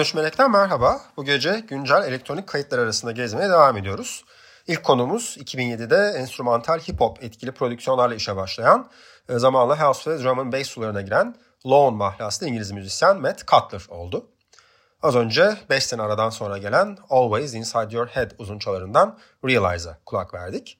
13 Melek'ten merhaba. Bu gece güncel elektronik kayıtlar arasında gezmeye devam ediyoruz. İlk konumuz 2007'de enstrümantal hip hop etkili prodüksiyonlarla işe başlayan, e, zamanla house ve drum and bass sularına giren Lone mahlaslı İngiliz müzisyen Matt Cutler oldu. Az önce 5 sene aradan sonra gelen Always Inside Your Head uzunçalarından Realize'a kulak verdik.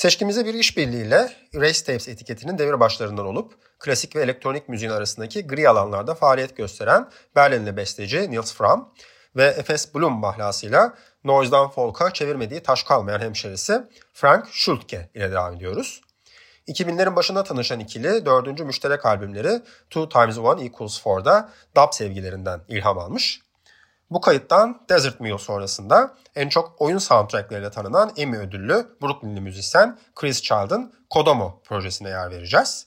Seçkimize bir işbirliğiyle Erase Tapes etiketinin devir başlarından olup klasik ve elektronik müziğin arasındaki gri alanlarda faaliyet gösteren Berlinli besteci Nils Fram ve Efes Bloom mahlasıyla noise'dan folk'a çevirmediği taş kalmayan hemşerisi Frank Schultke ile devam ediyoruz. 2000'lerin başında tanışan ikili dördüncü müşterek albümleri Two Times One Equals Four'da dub sevgilerinden ilham almış. Bu kayıttan Desert Meal sonrasında en çok oyun soundtrackleriyle tanınan Emmy ödüllü Brooklynli müzisyen Chris Child'ın Kodomo projesine yer vereceğiz.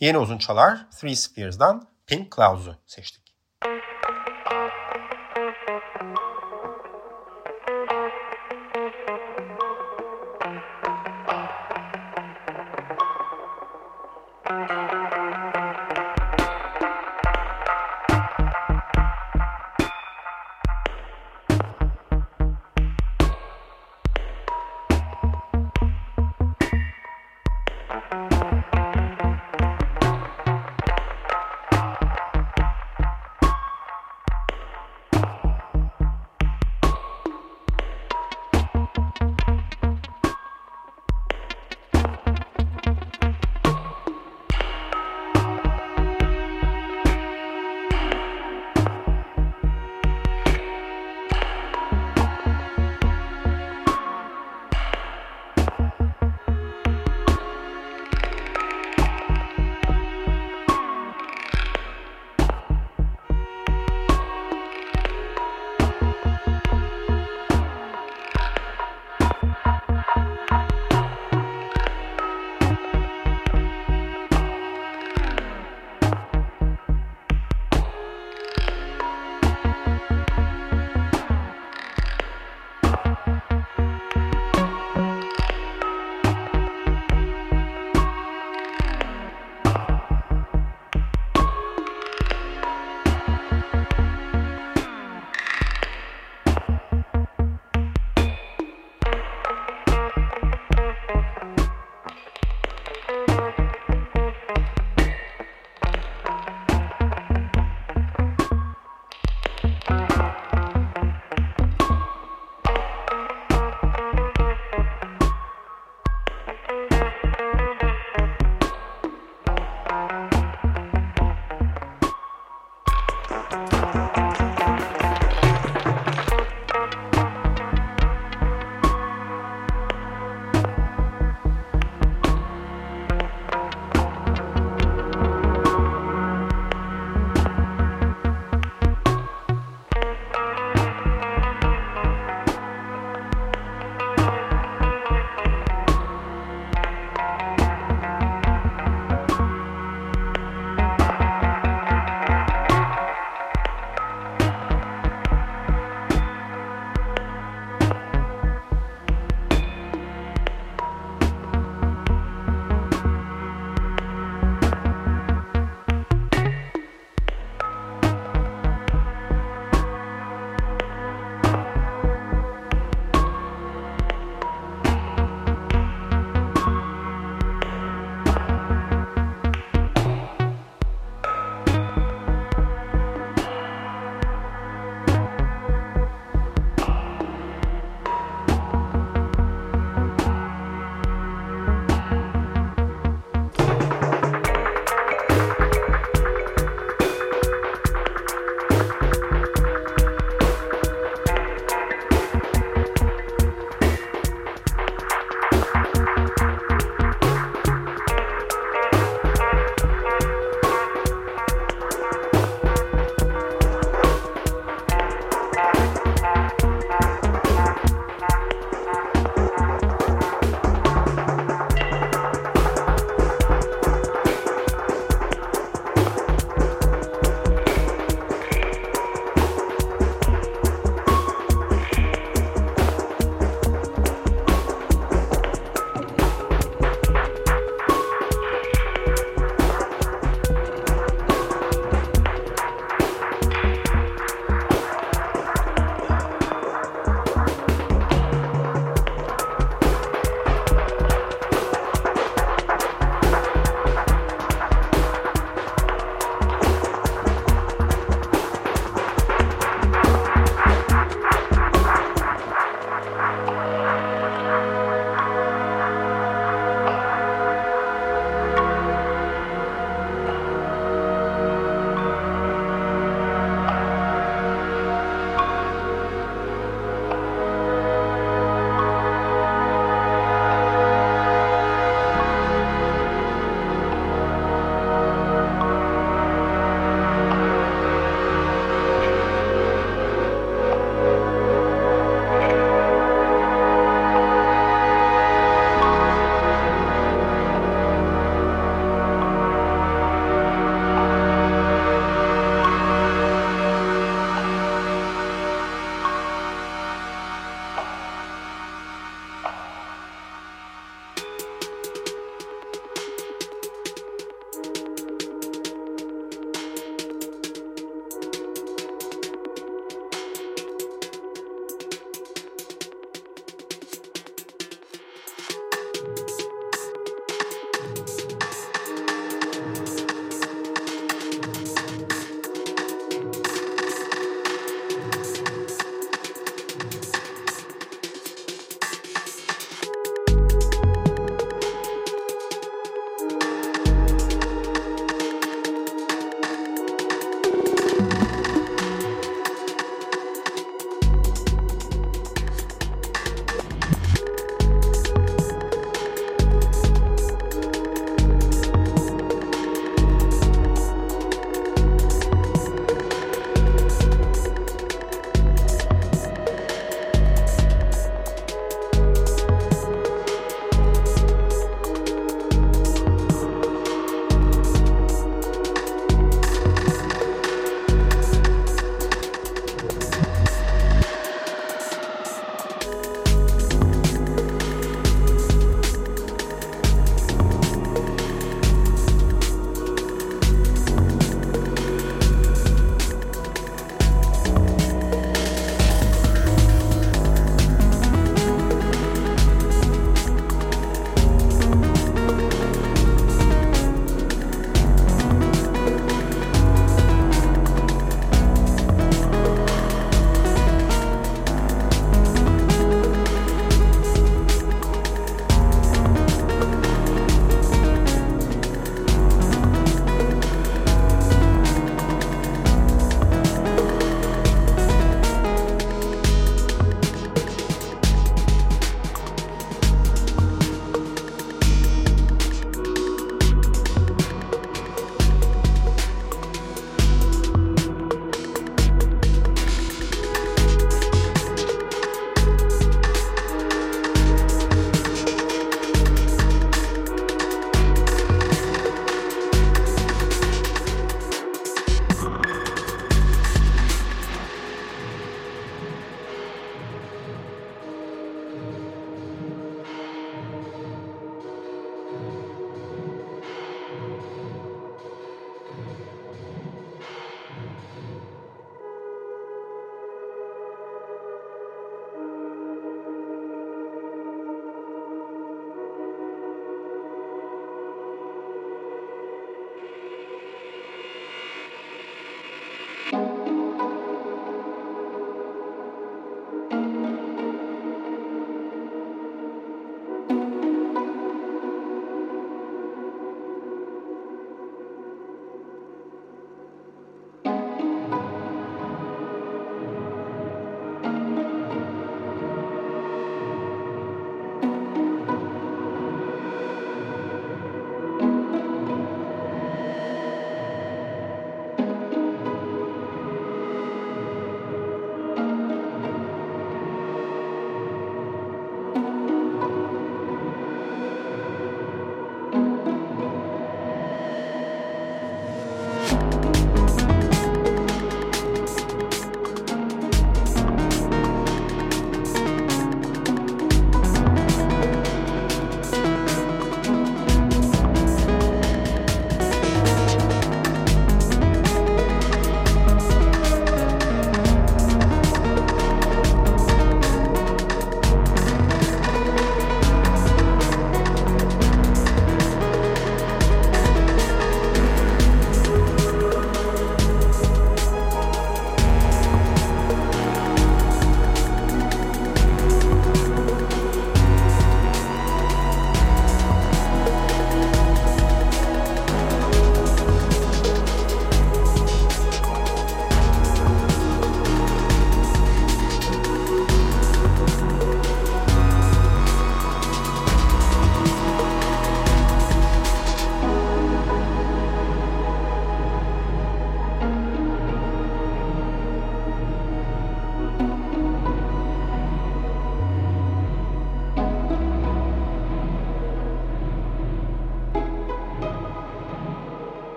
Yeni uzun çalar Three Spheres'dan Pink Clouds'u seçtik.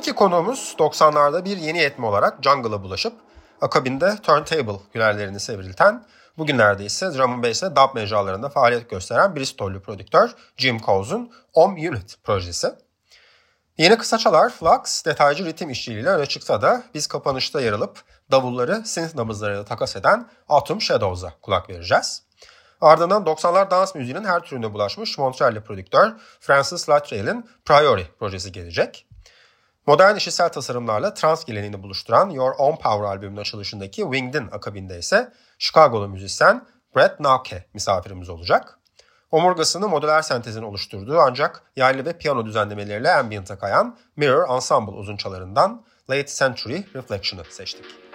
Şimdiki konuğumuz 90'larda bir yeni yetme olarak Jungle'a bulaşıp akabinde Turntable hünerlerini sevrilten, bugünlerde ise drum and bass ve dub mecralarında faaliyet gösteren Bristol'lü prodüktör Jim Cole'un Om Unit projesi. Yeni kısaçalar Flux detaycı ritim işçiliğiyle öne çıksa da biz kapanışta yer alıp davulları synth nabızlarıyla takas eden Atom Shadows'a kulak vereceğiz. Ardından 90'lar dans müziğinin her türüne bulaşmış Montreal'li prodüktör Francis Latrell'in Priori projesi gelecek. Modern işitsel tasarımlarla trans geleneğini buluşturan Your Own Power albümünün açılışındaki Winged'in akabinde ise Chicago'lu müzisyen Brett Nauke misafirimiz olacak. Omurgasını modüler sentezin oluşturduğu ancak yaylı ve piyano düzenlemeleriyle ambient'a kayan Mirror Ensemble uzunçalarından Late Century Reflection'ı seçtik.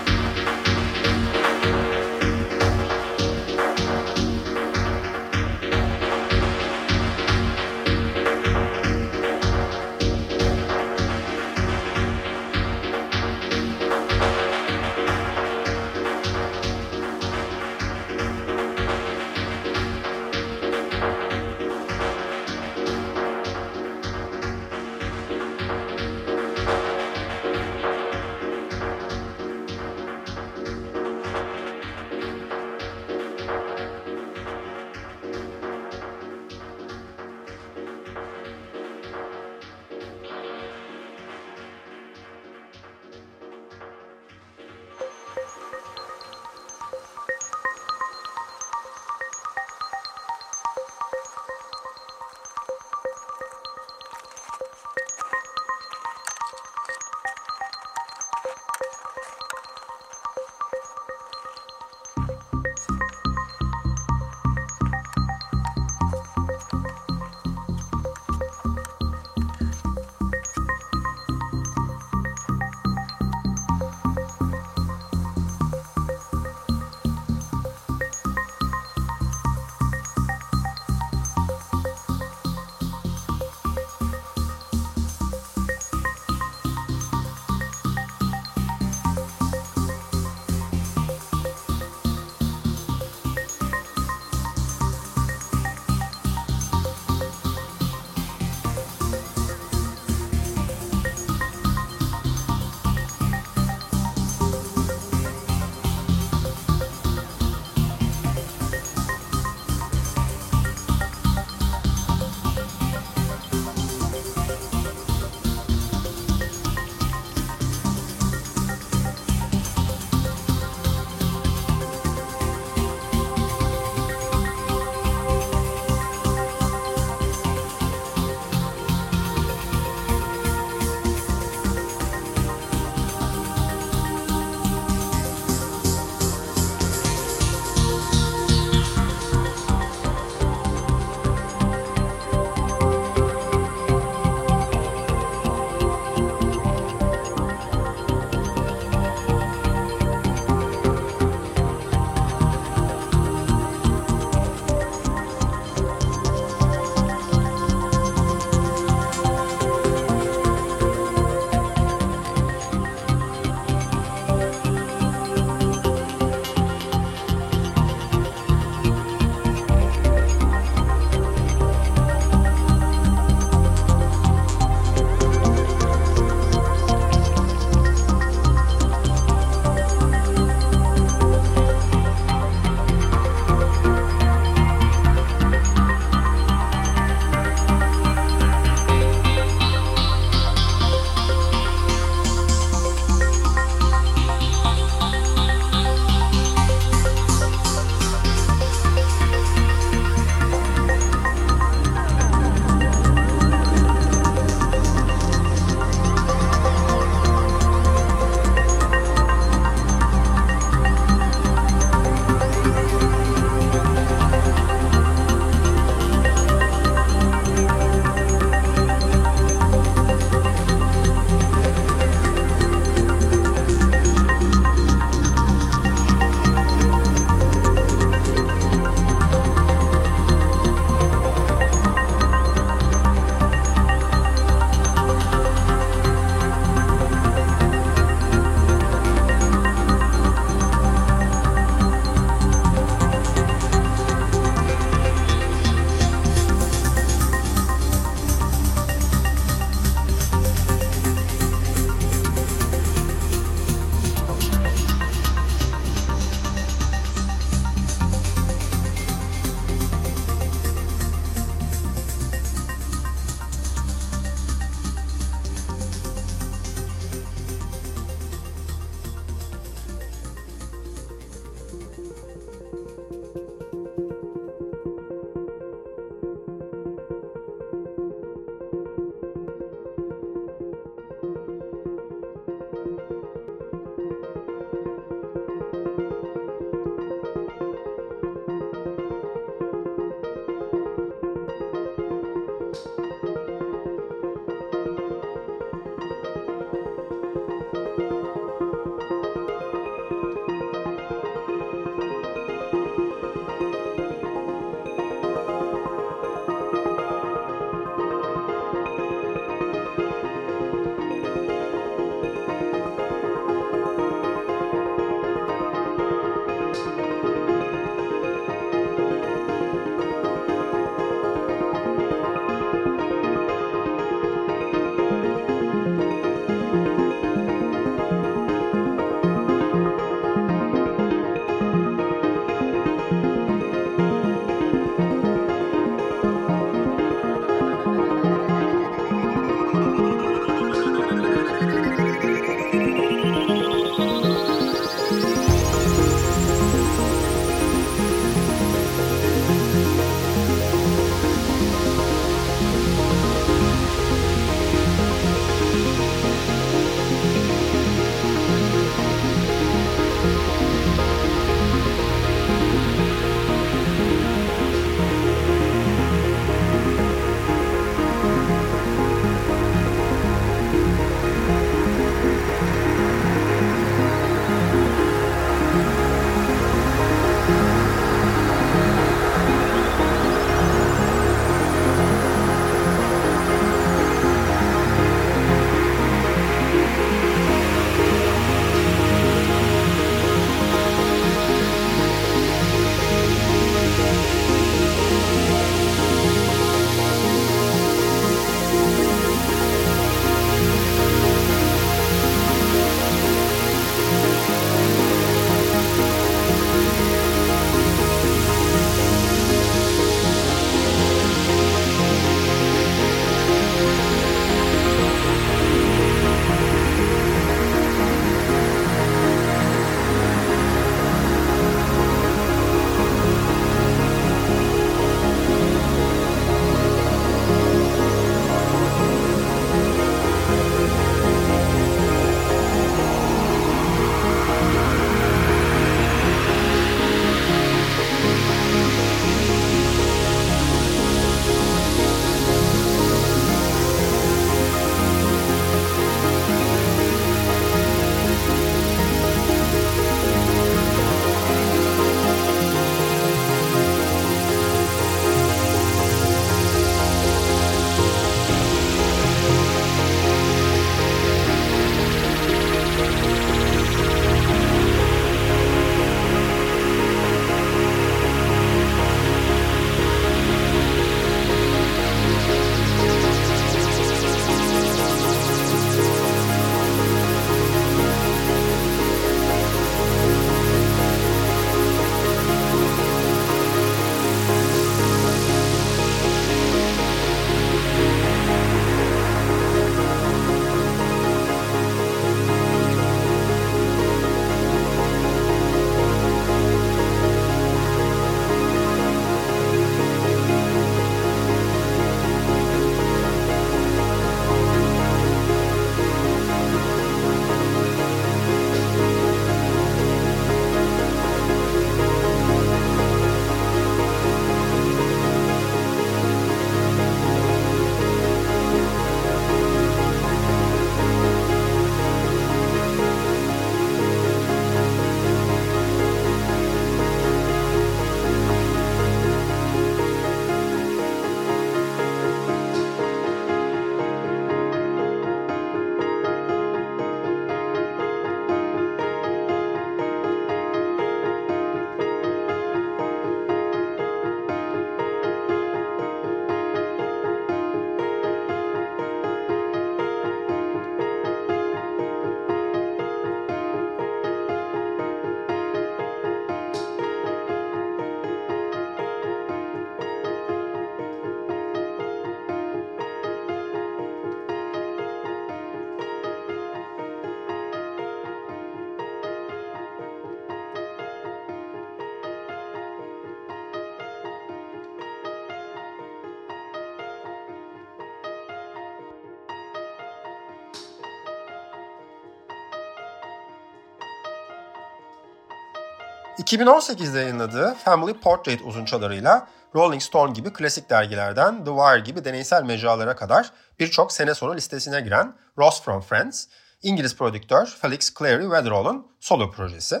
2018'de yayınladığı Family Portrait uzunçalarıyla Rolling Stone gibi klasik dergilerden The Wire gibi deneysel mecralara kadar birçok sene sonu listesine giren Ross from Friends, İngiliz prodüktör Felix Clary Weatherall'ın solo projesi.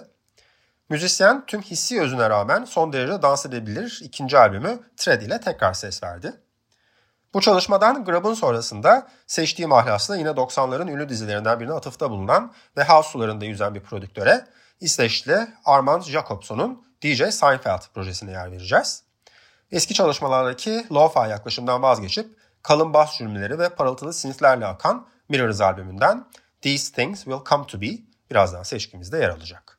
Müzisyen tüm hissi özüne rağmen son derece dans edebilir ikinci albümü Tread ile tekrar ses verdi. Bu çalışmadan Grab'ın sonrasında seçtiği mahlasla yine 90'ların ünlü dizilerinden birine atıfta bulunan ve house sularında yüzen bir prodüktöre İsveçli Armand Jacobson'un DJ Seinfeld projesine yer vereceğiz. Eski çalışmalardaki lo-fi yaklaşımdan vazgeçip kalın bas cümleleri ve parıltılı synthlerle akan Mirrors albümünden These Things Will Come To Be birazdan seçkimizde yer alacak.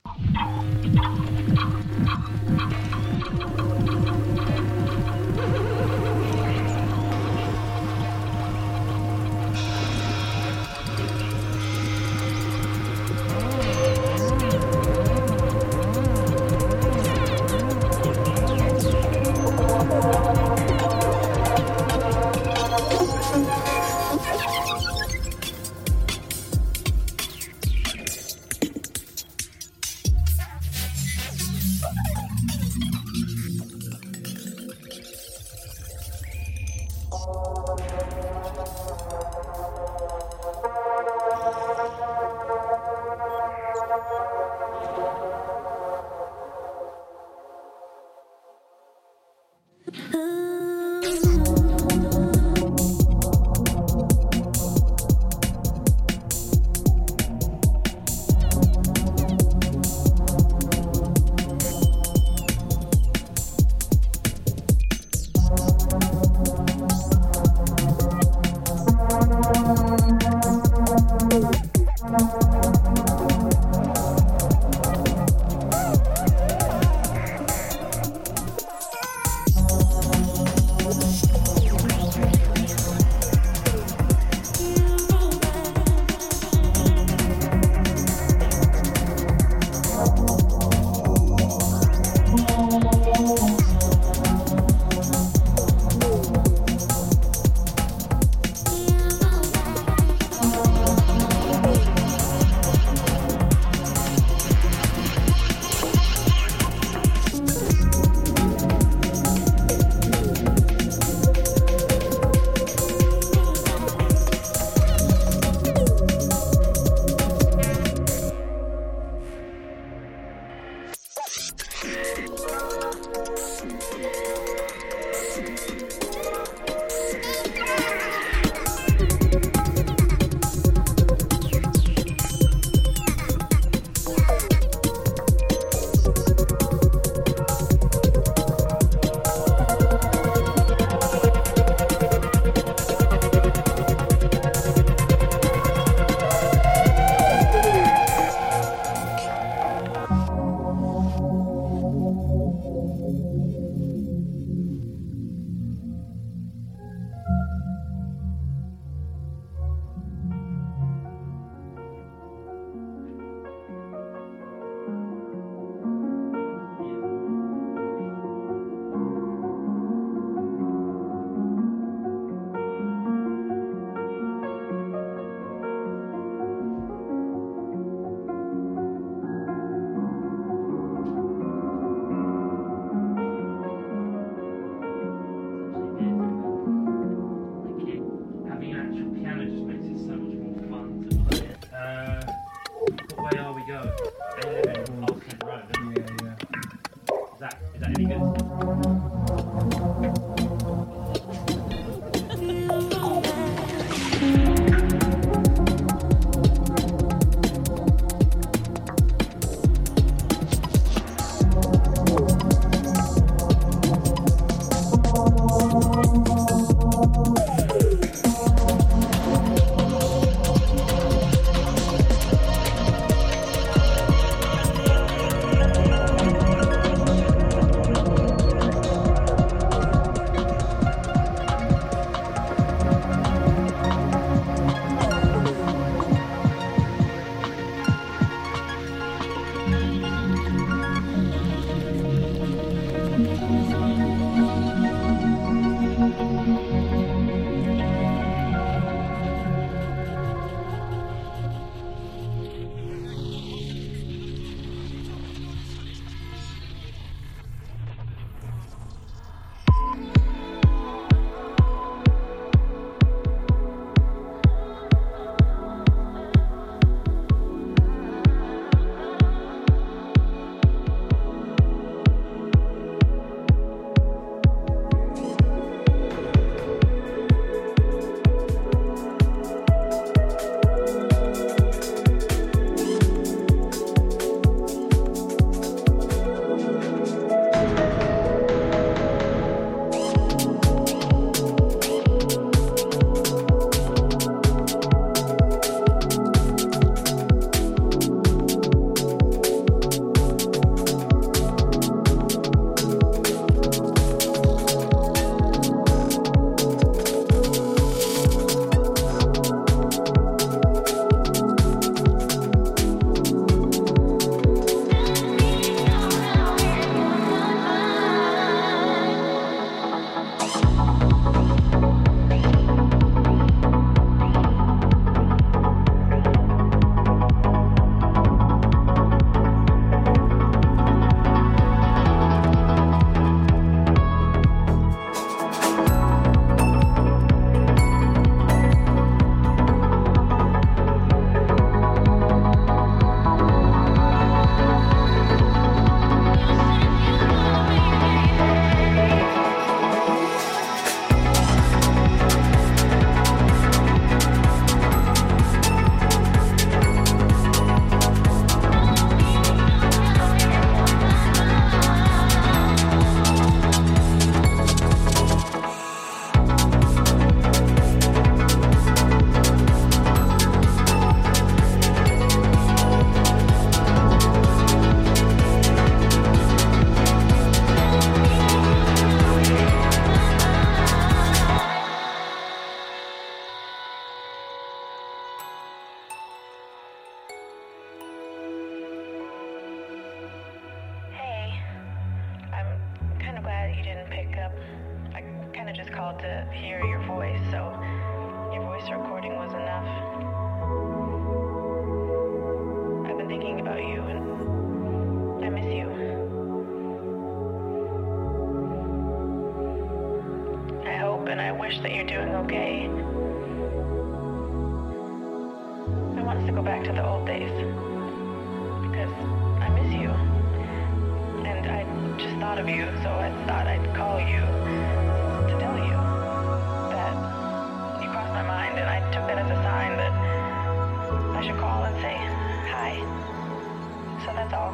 So that's all.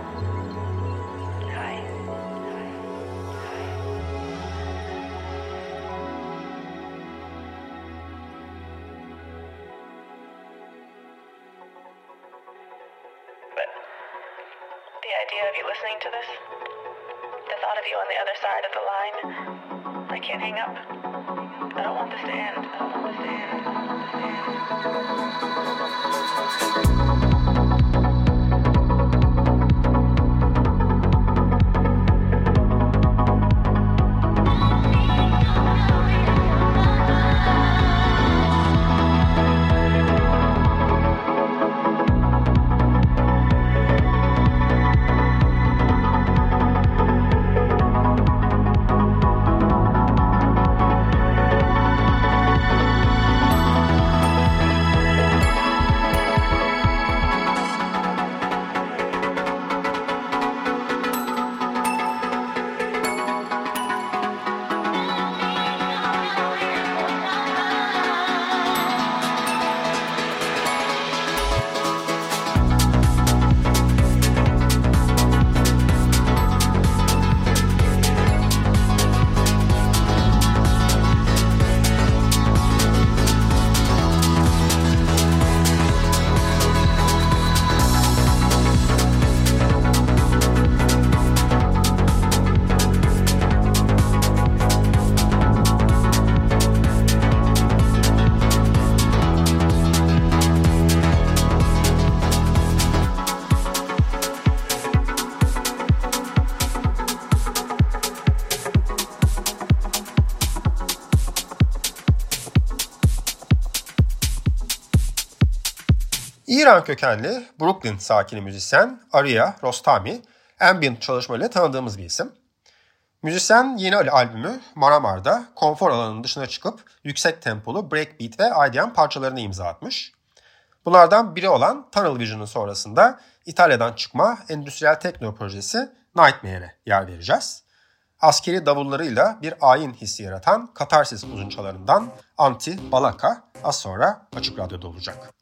Hi. But the idea of you listening to this, the thought of you on the other side of the line, I can't hang up. I don't want this to end. İran kökenli Brooklyn sakini müzisyen Arya Rostami ambient çalışmalarıyla tanıdığımız bir isim. Müzisyen yeni albümü Maramar'da konfor alanının dışına çıkıp yüksek tempolu breakbeat ve IDM parçalarını imza atmış. Bunlardan biri olan Tunnel Vision'ın sonrasında İtalya'dan çıkma endüstriyel tekno projesi Nightmare'e yer vereceğiz. Askeri davullarıyla bir ayin hissi yaratan Katarsis uzunçalarından Anti Balaka az sonra Açık Radyo'da olacak.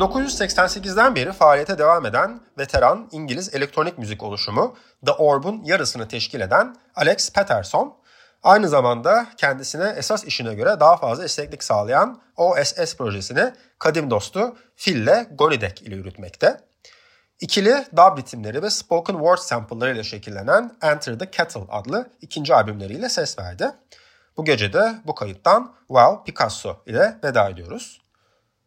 1988'den beri faaliyete devam eden veteran İngiliz elektronik müzik oluşumu The Orb'un yarısını teşkil eden Alex Patterson, aynı zamanda kendisine esas işine göre daha fazla esneklik sağlayan OSS projesini kadim dostu Phil'le Gonidek ile yürütmekte. İkili dub ritimleri ve spoken word sample'ları ile şekillenen Enter the Kettle adlı ikinci albümleriyle ses verdi. Bu gece de bu kayıttan Wow Picasso ile veda ediyoruz.